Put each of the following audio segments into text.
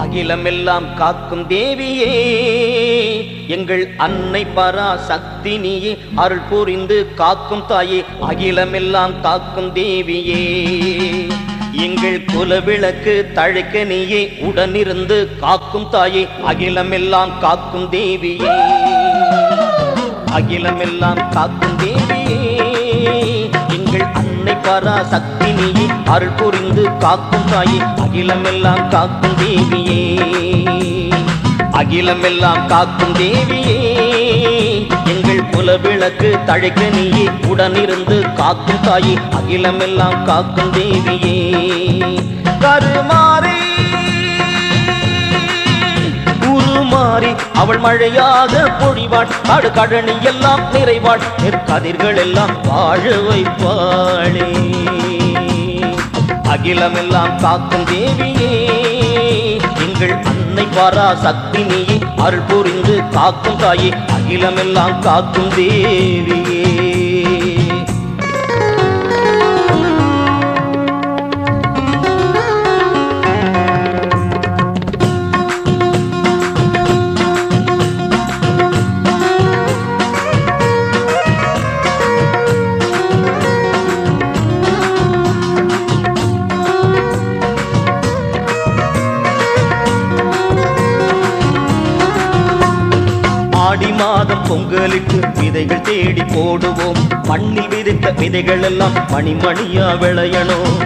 அகிலமெல்லாம் காக்கும் தேவியே எங்கள் அன்னை பராசக்தி நீயே அருள் புரிந்து காக்கும் தாயே அகிலமெல்லாம் காக்கும் தேவியே. எங்கள் குலவிளக்கு தழைக்க நீயே உடனிருந்து காக்கும் தாயே அகிலமெல்லாம் காக்கும் தேவியே. அகிலமெல்லாம் காக்கும் தேவி பராசக்தி நீயே அருள் புரிந்து காக்கும் தாயே அகிலமெல்லாம் காக்கும் தேவியே. அகிலமெல்லாம் காக்கும் தேவியே எங்கள் குலவிளக்கு தழைக்க நீயே உடனிருந்து காக்கும் தாயே அகிலமெல்லாம் காக்கும் தேவியே. கருமாறே அவள் மழையாக பொழிவாள். காடு கடனி எல்லாம் நிறைவாள். நெற்கதிர்கள் எல்லாம் வாழ வைப்பாளே. அகிலமெல்லாம் காக்கும் தேவியே எங்கள் அன்னை பாரா சக்தி நீயே அருள் புரிந்து காக்கும் தாயே அகிலமெல்லாம் காக்கும் தேவியே. ஆடி மாதம் பொங்கலுக்கு விதைகள் தேடி போடுவோம். மண்ணில் விதைத்த விதைகள் எல்லாம் மணிமணியா விளையணும்.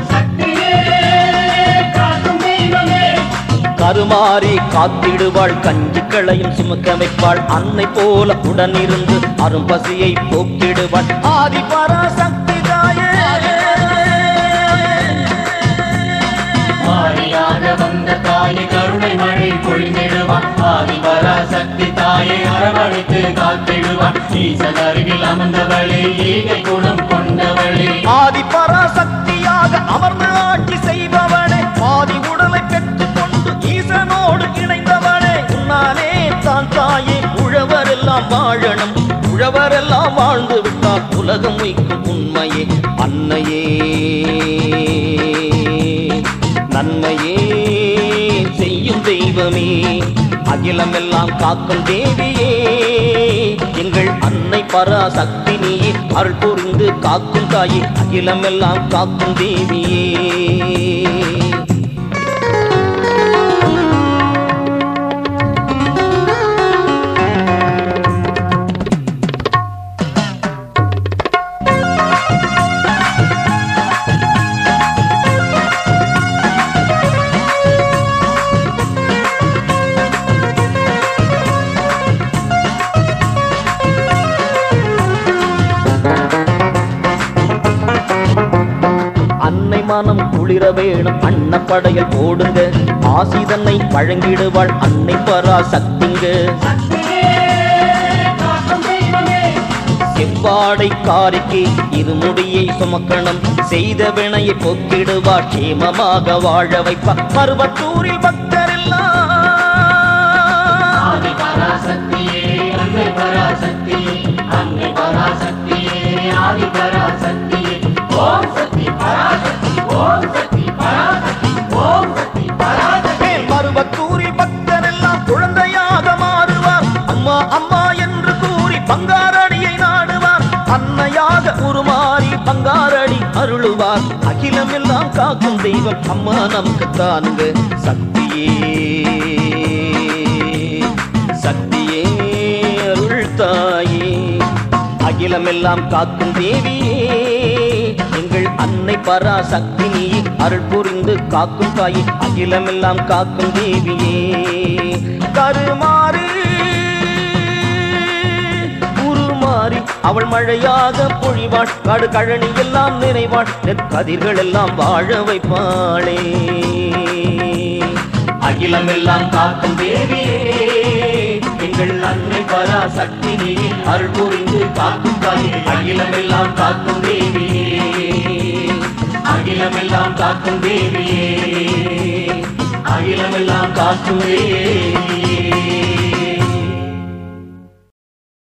கருமாறி காத்திடுவாள் கஞ்சிக்களையும் சுமக்க வைப்பாள் அன்னை போல உடனிருந்து அரும்பசியை போக்கிடுவாள். ஆதி பராசக்தி தாயே வந்த தாயை கருணை மழை பொழிந்திடுவான் ஆதிபர சக்தி தாயை அரவழைத்து காத்திடுவான். ஈசன் அருகில் அமர்ந்தவளே ஈகை குணம் கொண்டவளே. ஆதி பராசக்தியாக அமர்ந்து ஆட்சி செய்பவனே ஆதி உடலை பெற்றுக் கொண்டு ஈசனோடு இணைந்தவனே. உன்னாலே தான் தாயே உழவரெல்லாம் வாழணும். உழவரெல்லாம் வாழ்ந்து விட்டார் உலகம் வைக்கும் உண்மையே. காக்கும் தேவியே எங்கள் அன்னை பராசக்தி நீயே அருள் புரிந்து காக்கும் தாயே அகிலமெல்லாம் காக்கும் தேவியே. மனம் குளிர வேணும். அன்னப்படையல் போடுங்க. ஆசிதன்னை வழங்கிடுவாள். அன்னை பராசக்திங்க செவ்வாடை காரிக்கு இருமுடியை சுமக்கணும். செய்த வினையை போக்கிடுவார் கேமமாக வாழ வைப்பார் பருவத்தூரில் பக்தரில் அம்மா என்று கூறி பங்காரடியை நாடுவார். அன்னையாக உருமாறி பங்காரடி அருளுவார். அகிலம் எல்லாம் காக்கும் தெய்வம் அம்மா நமக்கு தானுங்க சக்தியே சக்தியே அருள் தாயே அகிலமெல்லாம் காக்கும் தேவியே எங்கள் அன்னை பராசக்தி நீ அருள் புரிந்து காக்கும் தாயே. அகிலமெல்லாம் காக்கும் தேவியே. கருமா மாறி அவள் மழையாக பொழிவாள். காடு கழனி எல்லாம் நினைவாள் நெற்கதிர்கள் எல்லாம் வாழ வைப்பாளே. அகிலம் எல்லாம் காக்கும் தேவியே எங்கள் அன்னை பராசக்தி நீ அருள் புரிந்து காக்கும் தாயே. அகிலமெல்லாம் காக்கும் தேவியே அகிலமெல்லாம் காக்கும் தேவியே அகிலமெல்லாம் காக்கும். தேவியே